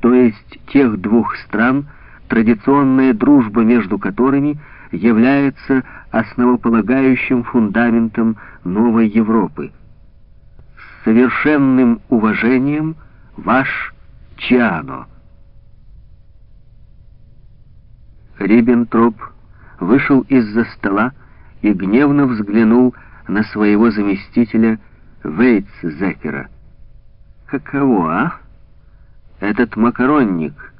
то есть тех двух стран, традиционная дружба между которыми является основополагающим фундаментом новой Европы. С совершенным уважением, ваш Чиано. Риббентроп вышел из-за стола и гневно взглянул на своего заместителя Вейтс-Зекера. Каково, а? Этот макаронник,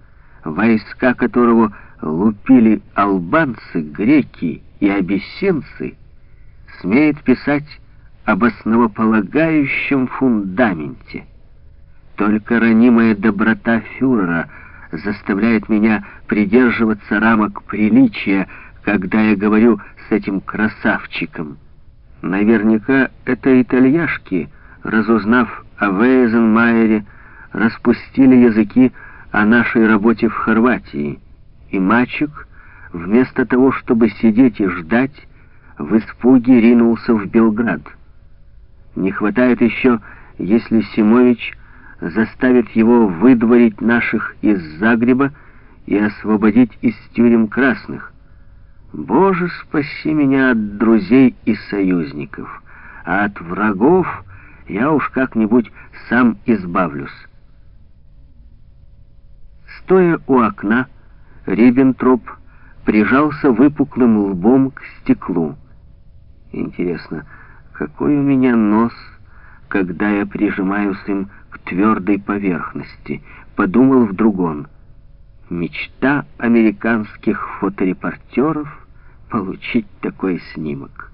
войска которого лупили албанцы, греки и абиссинцы, смеет писать об основополагающем фундаменте. Только ранимая доброта фюрера заставляет меня придерживаться рамок приличия, когда я говорю с этим красавчиком. Наверняка это итальяшки, разузнав о Вейзенмайере, распустили языки о нашей работе в Хорватии, и мальчик, вместо того, чтобы сидеть и ждать, в испуге ринулся в Белград. Не хватает еще, если Симович заставит его выдворить наших из Загреба и освободить из тюрем красных. Боже, спаси меня от друзей и союзников, а от врагов я уж как-нибудь сам избавлюсь. Стоя у окна, Риббентроп прижался выпуклым лбом к стеклу. Интересно, какой у меня нос, когда я прижимаюсь им к твердой поверхности, подумал вдруг он. Мечта американских фоторепортеров — получить такой снимок.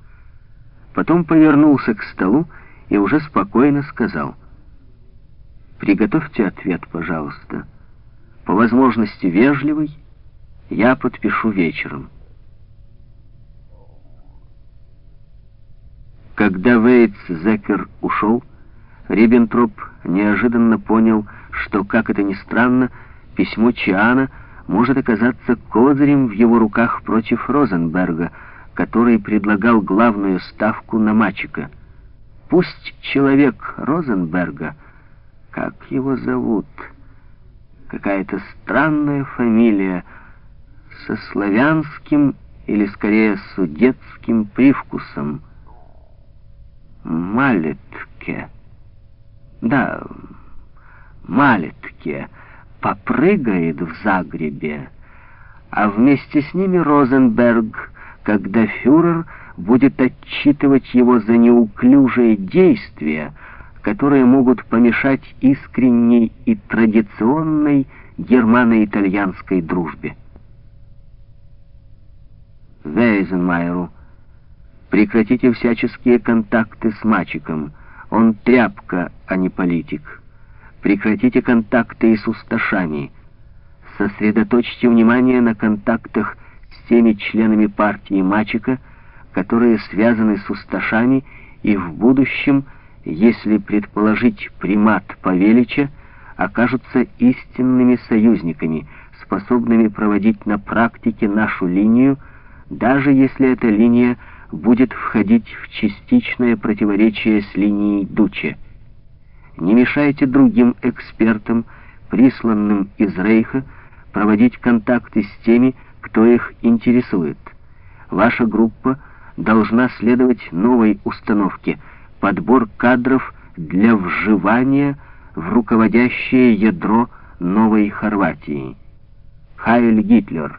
Потом повернулся к столу и уже спокойно сказал. «Приготовьте ответ, пожалуйста. По возможности вежливый, я подпишу вечером». Когда Вейтс Зекер ушел, Риббентроп неожиданно понял, что, как это ни странно, письмо Чиана может оказаться козырем в его руках против Розенберга, который предлагал главную ставку на Мачика. Пусть человек Розенберга, как его зовут, какая-то странная фамилия, со славянским или скорее судетским привкусом. Малетке. Да, Малетке попрыгает в Загребе, а вместе с ними Розенберг, когда фюрер будет отчитывать его за неуклюжие действия, которые могут помешать искренней и традиционной германо-итальянской дружбе. Вейзенмайеру, прекратите всяческие контакты с мальчиком. Он тряпка, а не политик. Прекратите контакты и с усташами. Сосредоточьте внимание на контактах с теми членами партии Мачика, которые связаны с усташами и в будущем, если предположить примат Павелича, окажутся истинными союзниками, способными проводить на практике нашу линию, даже если эта линия будет входить в частичное противоречие с линией Дуче. Не мешайте другим экспертам, присланным из Рейха, проводить контакты с теми, кто их интересует. Ваша группа должна следовать новой установке — подбор кадров для вживания в руководящее ядро новой Хорватии. Хайль Гитлер,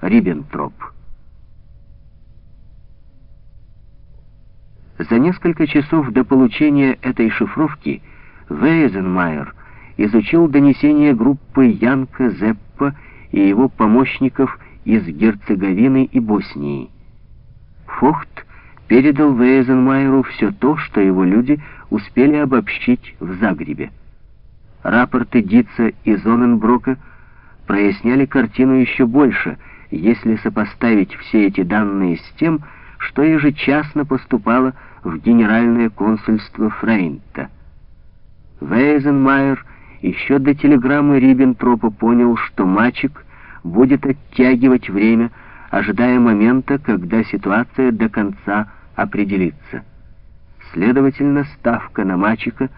Риббентроп. За несколько часов до получения этой шифровки Вейзенмайер изучил донесения группы Янка Зеппа и его помощников из Герцеговины и Боснии. Фохт передал Вейзенмайеру все то, что его люди успели обобщить в Загребе. Рапорты Дица и Зоненброка проясняли картину еще больше, если сопоставить все эти данные с тем, что ежечасно поступало в генеральное консульство Фрейнта. Вейзенмайер еще до телеграммы Риббентропа понял, что мальчик будет оттягивать время, ожидая момента, когда ситуация до конца определится. Следовательно, ставка на мальчика